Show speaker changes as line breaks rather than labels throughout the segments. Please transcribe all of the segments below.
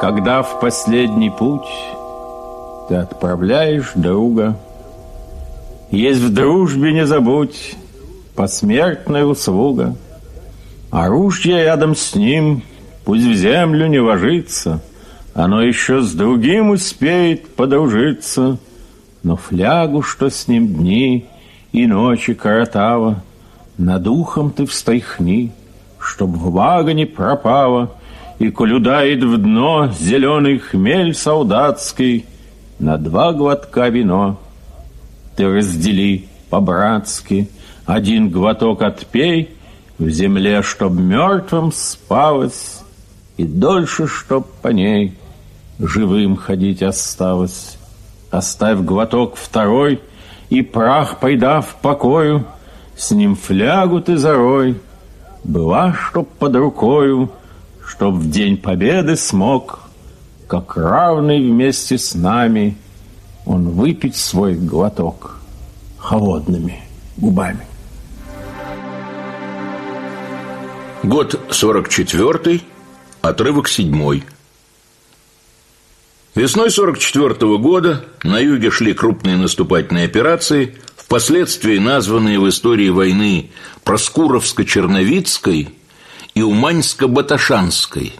Когда в последний путь ты отправляешь друга, Есть в дружбе, не забудь, посмертная услуга. Оружие рядом с ним пусть в землю не ложится, Оно еще с другим успеет подружиться, Но флягу, что с ним дни и ночи коротава, Над духом ты встряхни, чтоб влага не пропала, И коль удает в дно зеленый хмель солдатский, На два глотка вино ты раздели по-братски, Один глоток отпей, в земле, чтоб мертвым спалось, И дольше, чтоб по ней живым ходить осталось. Оставь глоток второй, и прах, пойдав покою, С ним флягу ты зарой, Была, чтоб под рукою, Чтоб в день победы смог, Как равный вместе с нами, Он выпить свой глоток холодными губами.
Год 44 отрывок 7 Весной 44 -го года на юге шли крупные наступательные операции, впоследствии названные в истории войны Проскуровско-Черновицкой и Уманьско-Баташанской.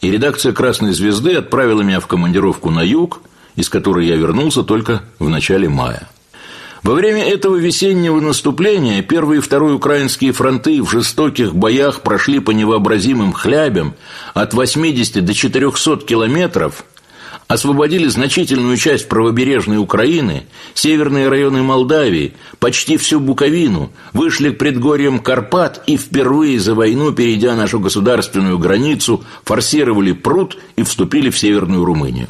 И редакция «Красной звезды» отправила меня в командировку на юг, из которой я вернулся только в начале мая. Во время этого весеннего наступления первый и второй украинские фронты в жестоких боях прошли по невообразимым хлябям от 80 до 400 километров, освободили значительную часть правобережной Украины, северные районы Молдавии, почти всю Буковину, вышли к предгорьям Карпат и впервые за войну, перейдя нашу государственную границу, форсировали пруд и вступили в Северную Румынию.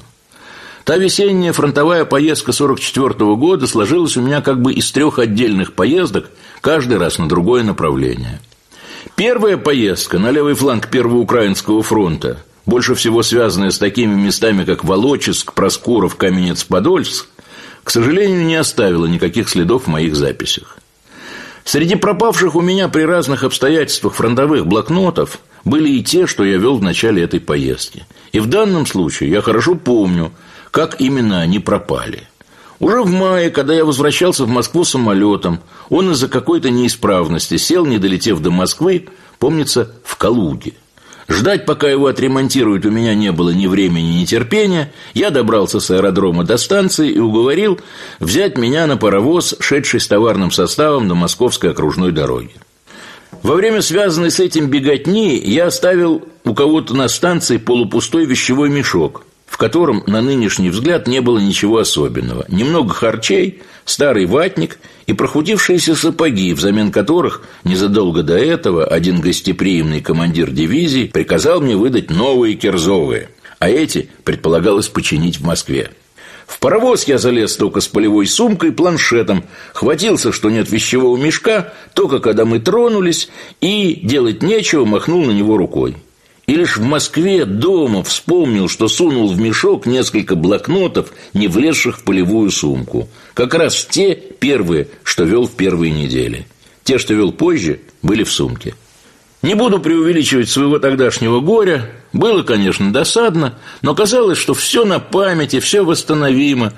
Та весенняя фронтовая поездка 44 -го года сложилась у меня как бы из трех отдельных поездок, каждый раз на другое направление. Первая поездка на левый фланг Первого Украинского фронта, больше всего связанная с такими местами, как Волоческ, Проскуров, Каменец-Подольск, к сожалению, не оставила никаких следов в моих записях. Среди пропавших у меня при разных обстоятельствах фронтовых блокнотов были и те, что я вел в начале этой поездки. И в данном случае я хорошо помню – как именно они пропали. Уже в мае, когда я возвращался в Москву самолетом, он из-за какой-то неисправности сел, не долетев до Москвы, помнится, в Калуге. Ждать, пока его отремонтируют, у меня не было ни времени, ни терпения. Я добрался с аэродрома до станции и уговорил взять меня на паровоз, шедший с товарным составом до Московской окружной дороги. Во время связанной с этим беготни я оставил у кого-то на станции полупустой вещевой мешок – в котором на нынешний взгляд не было ничего особенного. Немного харчей, старый ватник и прохудившиеся сапоги, взамен которых незадолго до этого один гостеприимный командир дивизии приказал мне выдать новые кирзовые, а эти предполагалось починить в Москве. В паровоз я залез только с полевой сумкой и планшетом, хватился, что нет вещевого мешка, только когда мы тронулись, и делать нечего, махнул на него рукой. И лишь в Москве дома вспомнил, что сунул в мешок несколько блокнотов, не влезших в полевую сумку. Как раз те первые, что вел в первые недели. Те, что вел позже, были в сумке. Не буду преувеличивать своего тогдашнего горя. Было, конечно, досадно, но казалось, что все на памяти, все восстановимо.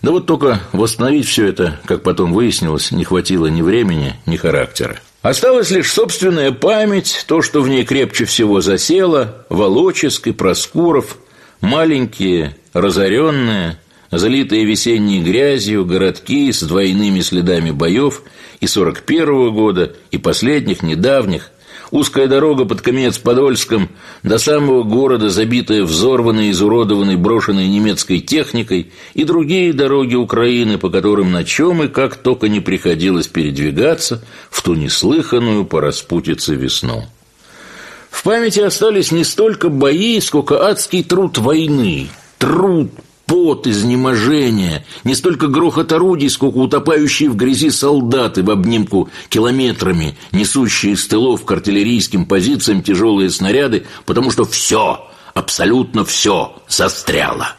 Да вот только восстановить все это, как потом выяснилось, не хватило ни времени, ни характера. Осталась лишь собственная память, то, что в ней крепче всего засело, Волоческ и Проскуров, маленькие, разоренные, залитые весенней грязью городки с двойными следами боев и 41-го года, и последних, недавних, Узкая дорога под Каменец-Подольском до самого города, забитая взорванной, изуродованной, брошенной немецкой техникой, и другие дороги Украины, по которым на чем и как только не приходилось передвигаться в ту неслыханную по распутице весну. В памяти остались не столько бои, сколько адский труд войны, труд, пот, изнеможение, не столько грохот орудий, сколько утопающие в грязи солдаты в обнимку километрами, несущие из тылов к артиллерийским позициям тяжелые снаряды, потому что все, абсолютно все застряло.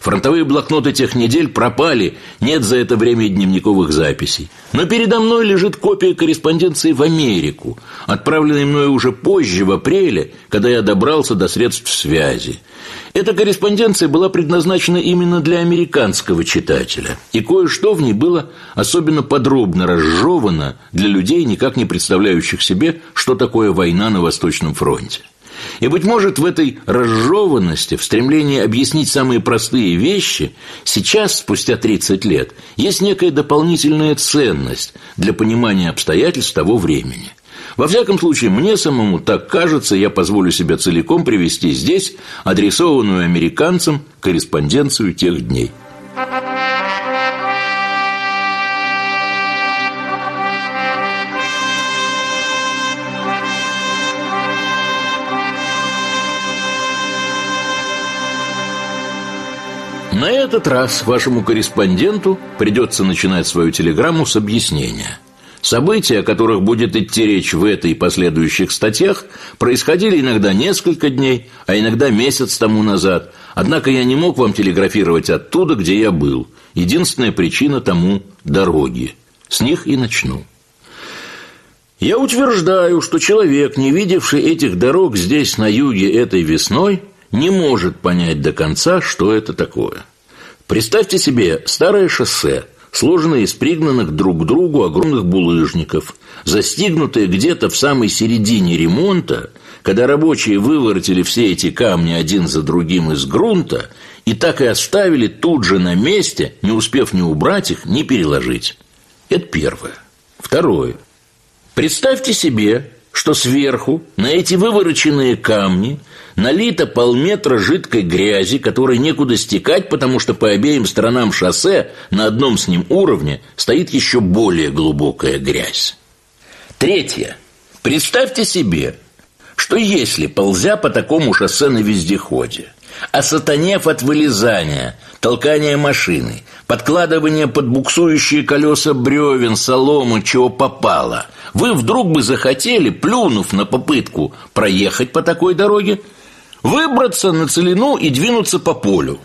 Фронтовые блокноты тех недель пропали, нет за это время дневниковых записей. Но передо мной лежит копия корреспонденции в Америку, отправленной мною уже позже, в апреле, когда я добрался до средств связи. Эта корреспонденция была предназначена именно для американского читателя, и кое-что в ней было особенно подробно разжевано для людей, никак не представляющих себе, что такое война на Восточном фронте. И, быть может, в этой разжеванности, в стремлении объяснить самые простые вещи, сейчас, спустя 30 лет, есть некая дополнительная ценность для понимания обстоятельств того времени. Во всяком случае, мне самому так кажется, я позволю себе целиком привести здесь адресованную американцам корреспонденцию тех дней. На этот раз вашему корреспонденту придется начинать свою телеграмму с объяснения. События, о которых будет идти речь в этой и последующих статьях, происходили иногда несколько дней, а иногда месяц тому назад. Однако я не мог вам телеграфировать оттуда, где я был. Единственная причина тому – дороги. С них и начну. Я утверждаю, что человек, не видевший этих дорог здесь, на юге, этой весной – не может понять до конца, что это такое. Представьте себе старое шоссе, сложенное из пригнанных друг к другу огромных булыжников, застигнутое где-то в самой середине ремонта, когда рабочие выворотили все эти камни один за другим из грунта и так и оставили тут же на месте, не успев ни убрать их, ни переложить. Это первое. Второе. Представьте себе, что сверху на эти вывороченные камни налито полметра жидкой грязи, которой некуда стекать, потому что по обеим сторонам шоссе на одном с ним уровне стоит еще более глубокая грязь. Третье. Представьте себе, что если, ползя по такому шоссе на вездеходе, осатанев от вылезания, толкания машины, подкладывания под буксующие колеса бревен, соломы, чего попало, вы вдруг бы захотели, плюнув на попытку проехать по такой дороге, выбраться на целину и двинуться по полю,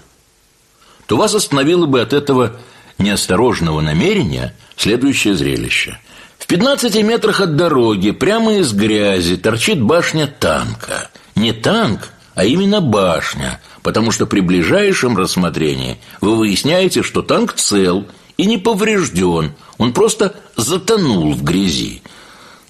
то вас остановило бы от этого неосторожного намерения следующее зрелище. В 15 метрах от дороги, прямо из грязи, торчит башня танка. Не танк, а именно башня, потому что при ближайшем рассмотрении вы выясняете, что танк цел и не поврежден, он просто затонул в грязи.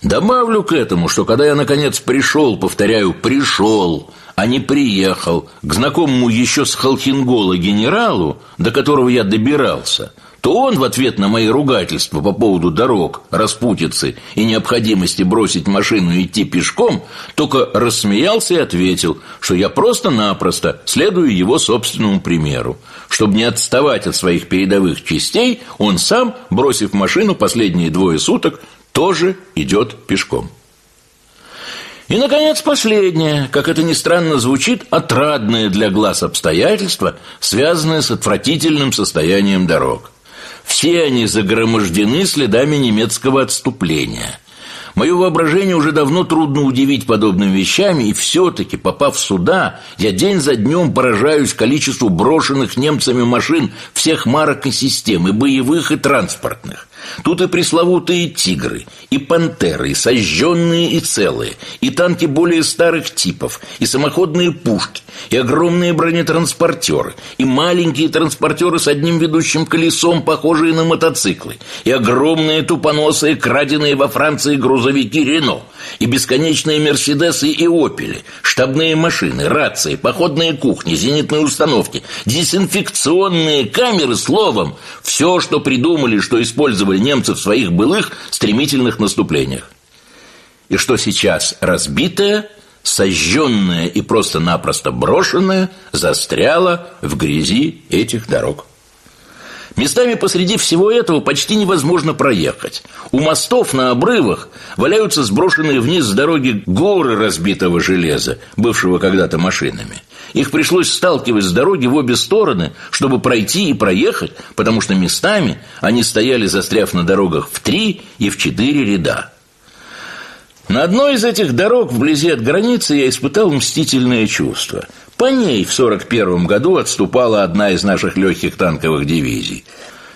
Добавлю к этому, что когда я наконец пришел, повторяю, пришел, а не приехал к знакомому еще с Холхингола генералу, до которого я добирался, то он в ответ на мои ругательства по поводу дорог, распутицы и необходимости бросить машину и идти пешком, только рассмеялся и ответил, что я просто-напросто следую его собственному примеру. Чтобы не отставать от своих передовых частей, он сам, бросив машину последние двое суток, тоже идет пешком. И, наконец, последнее, как это ни странно звучит, отрадное для глаз обстоятельство, связанное с отвратительным состоянием дорог. Все они загромождены следами немецкого отступления. Мое воображение уже давно трудно удивить подобными вещами, и все-таки, попав сюда, я день за днем поражаюсь количеству брошенных немцами машин всех марок и систем, и боевых, и транспортных. Тут и пресловутые «Тигры», и «Пантеры», и сожженные и целые, и танки более старых типов, и самоходные пушки, и огромные бронетранспортеры, и маленькие транспортеры с одним ведущим колесом, похожие на мотоциклы, и огромные тупоносые, краденые во Франции грузовики «Рено», и бесконечные «Мерседесы» и «Опели», штабные машины, рации, походные кухни, зенитные установки, дезинфекционные камеры, словом, все, что придумали, что использовали немцы в своих былых стремительных наступлениях. И что сейчас разбитое, сожженное и просто-напросто брошенное застряло в грязи этих дорог. Местами посреди всего этого почти невозможно проехать. У мостов на обрывах валяются сброшенные вниз с дороги горы разбитого железа, бывшего когда-то машинами. Их пришлось сталкивать с дороги в обе стороны, чтобы пройти и проехать, потому что местами они стояли, застряв на дорогах в три и в четыре ряда. На одной из этих дорог, вблизи от границы, я испытал мстительное чувство – по ней в 41 году отступала одна из наших легких танковых дивизий.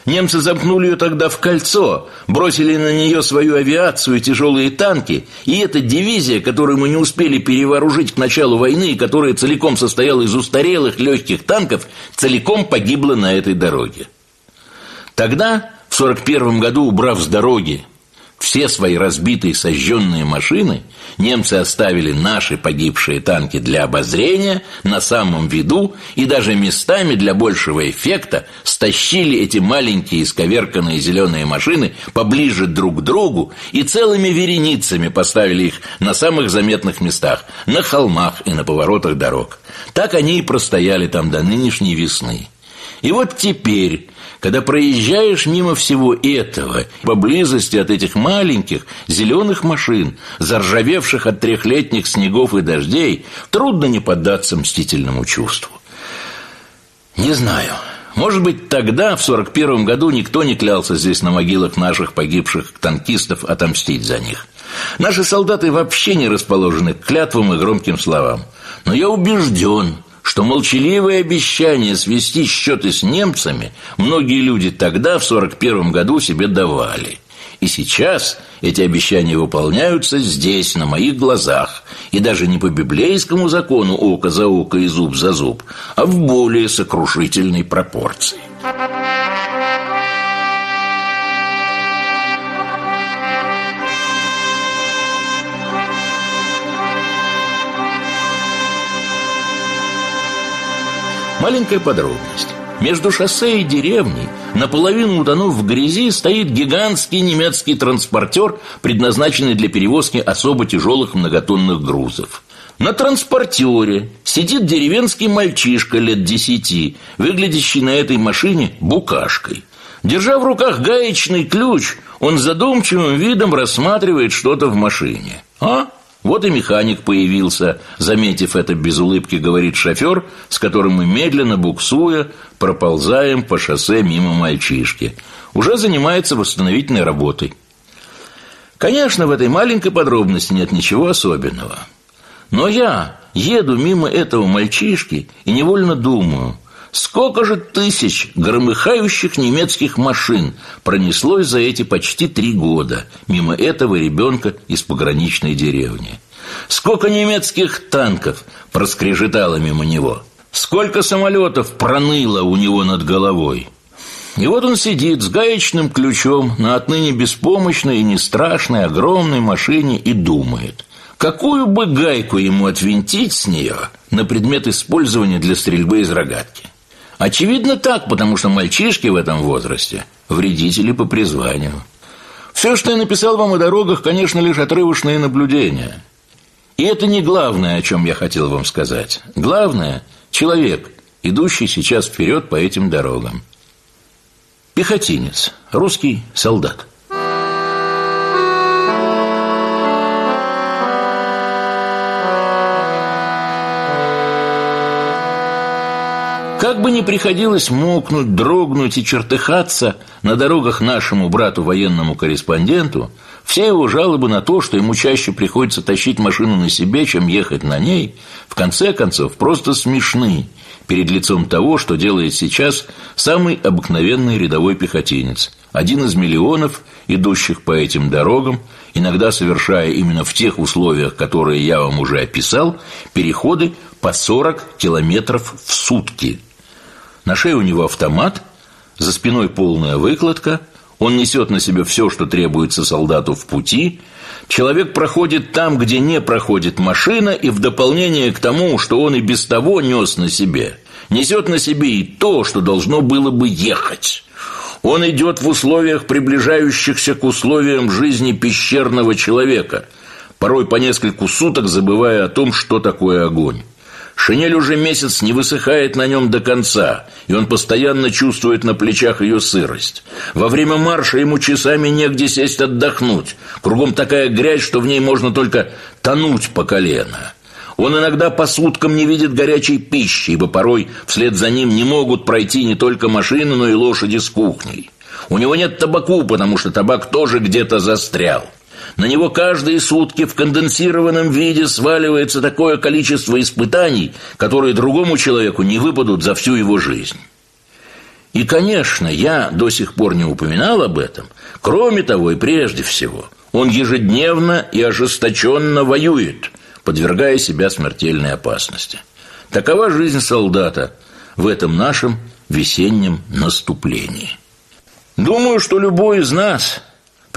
Немцы замкнули ее тогда в кольцо, бросили на нее свою авиацию и тяжелые танки, и эта дивизия, которую мы не успели перевооружить к началу войны, и которая целиком состояла из устарелых легких танков, целиком погибла на этой дороге. Тогда, в 41 году, убрав с дороги все свои разбитые сожженные машины немцы оставили наши погибшие танки для обозрения на самом виду и даже местами для большего эффекта стащили эти маленькие исковерканные зеленые машины поближе друг к другу и целыми вереницами поставили их на самых заметных местах, на холмах и на поворотах дорог. Так они и простояли там до нынешней весны. И вот теперь когда проезжаешь мимо всего этого, поблизости от этих маленьких зеленых машин, заржавевших от трехлетних снегов и дождей, трудно не поддаться мстительному чувству. Не знаю. Может быть, тогда, в 41 году, никто не клялся здесь на могилах наших погибших танкистов отомстить за них. Наши солдаты вообще не расположены к клятвам и громким словам. Но я убежден, что молчаливое обещание свести счеты с немцами многие люди тогда, в 41 году, себе давали. И сейчас эти обещания выполняются здесь, на моих глазах, и даже не по библейскому закону око за око и зуб за зуб, а в более сокрушительной пропорции. Маленькая подробность. Между шоссе и деревней, наполовину утонув в грязи, стоит гигантский немецкий транспортер, предназначенный для перевозки особо тяжелых многотонных грузов. На транспортере сидит деревенский мальчишка лет десяти, выглядящий на этой машине букашкой. Держа в руках гаечный ключ, он задумчивым видом рассматривает что-то в машине. А? Вот и механик появился. Заметив это без улыбки, говорит шофер, с которым мы медленно буксуя проползаем по шоссе мимо мальчишки. Уже занимается восстановительной работой. Конечно, в этой маленькой подробности нет ничего особенного. Но я еду мимо этого мальчишки и невольно думаю, сколько же тысяч громыхающих немецких машин пронеслось за эти почти три года мимо этого ребенка из пограничной деревни. Сколько немецких танков проскрежетало мимо него. Сколько самолетов проныло у него над головой. И вот он сидит с гаечным ключом на отныне беспомощной и не страшной огромной машине и думает, какую бы гайку ему отвинтить с нее на предмет использования для стрельбы из рогатки. Очевидно так, потому что мальчишки в этом возрасте – вредители по призванию. Все, что я написал вам о дорогах, конечно, лишь отрывочные наблюдения. И это не главное, о чем я хотел вам сказать. Главное – человек, идущий сейчас вперед по этим дорогам. Пехотинец, русский солдат – Как бы ни приходилось мокнуть, дрогнуть и чертыхаться на дорогах нашему брату военному корреспонденту, все его жалобы на то, что ему чаще приходится тащить машину на себе, чем ехать на ней, в конце концов просто смешны перед лицом того, что делает сейчас самый обыкновенный рядовой пехотинец, один из миллионов, идущих по этим дорогам, иногда совершая именно в тех условиях, которые я вам уже описал, переходы по 40 километров в сутки – на шее у него автомат, за спиной полная выкладка, он несет на себе все, что требуется солдату в пути. Человек проходит там, где не проходит машина, и в дополнение к тому, что он и без того нес на себе, несет на себе и то, что должно было бы ехать. Он идет в условиях, приближающихся к условиям жизни пещерного человека, порой по нескольку суток забывая о том, что такое огонь. Шинель уже месяц не высыхает на нем до конца, и он постоянно чувствует на плечах ее сырость. Во время марша ему часами негде сесть отдохнуть. Кругом такая грязь, что в ней можно только тонуть по колено. Он иногда по суткам не видит горячей пищи, ибо порой вслед за ним не могут пройти не только машины, но и лошади с кухней. У него нет табаку, потому что табак тоже где-то застрял. На него каждые сутки в конденсированном виде сваливается такое количество испытаний, которые другому человеку не выпадут за всю его жизнь. И, конечно, я до сих пор не упоминал об этом. Кроме того и прежде всего, он ежедневно и ожесточенно воюет, подвергая себя смертельной опасности. Такова жизнь солдата в этом нашем весеннем наступлении. Думаю, что любой из нас,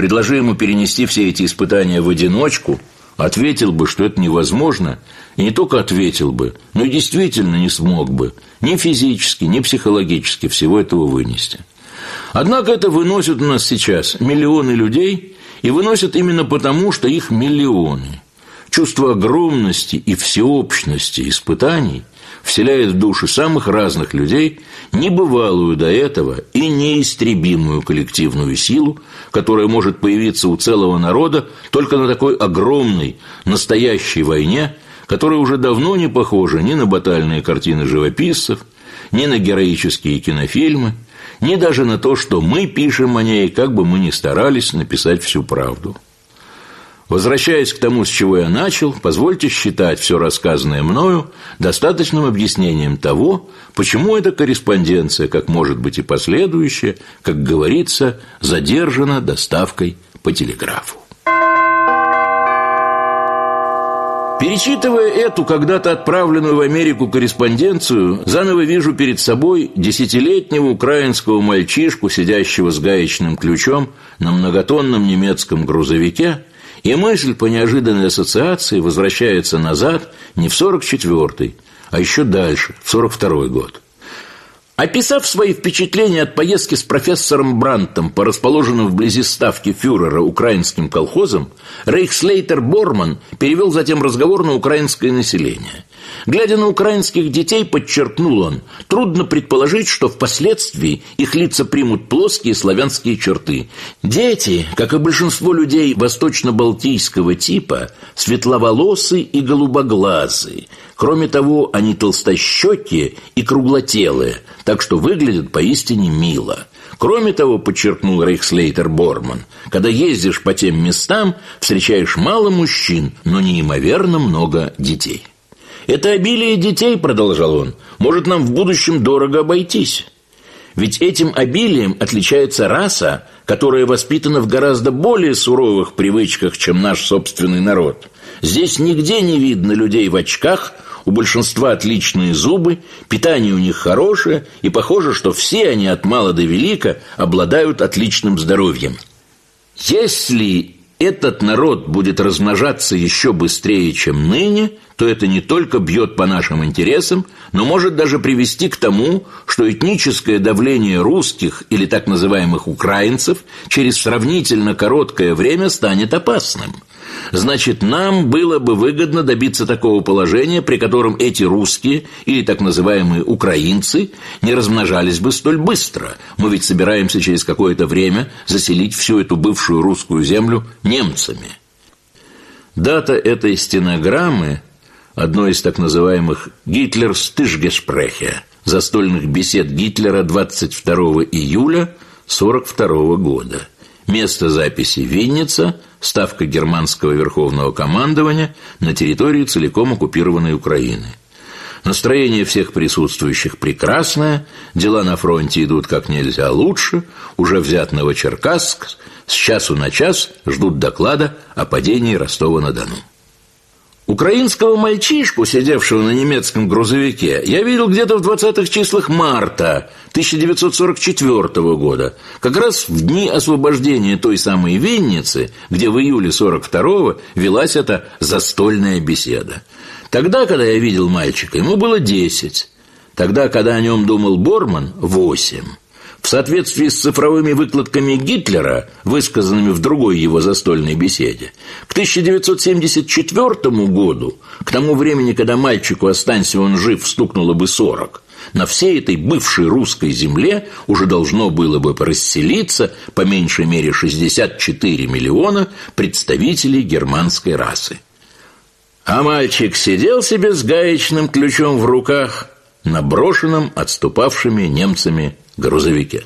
предложи ему перенести все эти испытания в одиночку, ответил бы, что это невозможно, и не только ответил бы, но и действительно не смог бы ни физически, ни психологически всего этого вынести. Однако это выносят у нас сейчас миллионы людей, и выносят именно потому, что их миллионы. Чувство огромности и всеобщности испытаний вселяет в души самых разных людей небывалую до этого и неистребимую коллективную силу, которая может появиться у целого народа только на такой огромной, настоящей войне, которая уже давно не похожа ни на батальные картины живописцев, ни на героические кинофильмы, ни даже на то, что мы пишем о ней, как бы мы ни старались написать всю правду. Возвращаясь к тому, с чего я начал, позвольте считать все рассказанное мною достаточным объяснением того, почему эта корреспонденция, как может быть и последующая, как говорится, задержана доставкой по телеграфу. Перечитывая эту когда-то отправленную в Америку корреспонденцию, заново вижу перед собой десятилетнего украинского мальчишку, сидящего с гаечным ключом на многотонном немецком грузовике, и мысль по неожиданной ассоциации возвращается назад не в 44-й, а еще дальше, в 42-й год. Описав свои впечатления от поездки с профессором Брантом по расположенным вблизи ставки фюрера украинским колхозам, Рейхслейтер Борман перевел затем разговор на украинское население. Глядя на украинских детей, подчеркнул он, трудно предположить, что впоследствии их лица примут плоские славянские черты. Дети, как и большинство людей восточно-балтийского типа, светловолосые и голубоглазые. Кроме того, они толстощекие и круглотелые, так что выглядят поистине мило. Кроме того, подчеркнул Рейхслейтер Борман, когда ездишь по тем местам, встречаешь мало мужчин, но неимоверно много детей. Это обилие детей, продолжал он, может нам в будущем дорого обойтись. Ведь этим обилием отличается раса, которая воспитана в гораздо более суровых привычках, чем наш собственный народ. Здесь нигде не видно людей в очках, у большинства отличные зубы, питание у них хорошее, и похоже, что все они от мала до велика обладают отличным здоровьем. Если этот народ будет размножаться еще быстрее, чем ныне, то это не только бьет по нашим интересам, но может даже привести к тому, что этническое давление русских или так называемых украинцев через сравнительно короткое время станет опасным – Значит, нам было бы выгодно добиться такого положения, при котором эти русские или так называемые украинцы не размножались бы столь быстро. Мы ведь собираемся через какое-то время заселить всю эту бывшую русскую землю немцами. Дата этой стенограммы – одно из так называемых «Гитлер-стыжгеспрехе» застольных бесед Гитлера 22 июля 1942 года. Место записи – Винница – ставка германского верховного командования на территории целиком оккупированной Украины. Настроение всех присутствующих прекрасное, дела на фронте идут как нельзя лучше, уже взят Новочеркасск, с часу на час ждут доклада о падении Ростова-на-Дону. Украинского мальчишку, сидевшего на немецком грузовике, я видел где-то в 20-х числах марта 1944 года, как раз в дни освобождения той самой Винницы, где в июле 42-го велась эта застольная беседа. Тогда, когда я видел мальчика, ему было 10. Тогда, когда о нем думал Борман, 8. В соответствии с цифровыми выкладками Гитлера, высказанными в другой его застольной беседе, к 1974 году, к тому времени, когда мальчику, останься он жив, стукнуло бы 40, на всей этой бывшей русской земле уже должно было бы расселиться по меньшей мере 64 миллиона представителей германской расы. А мальчик сидел себе с гаечным ключом в руках на брошенном отступавшими немцами грузовике.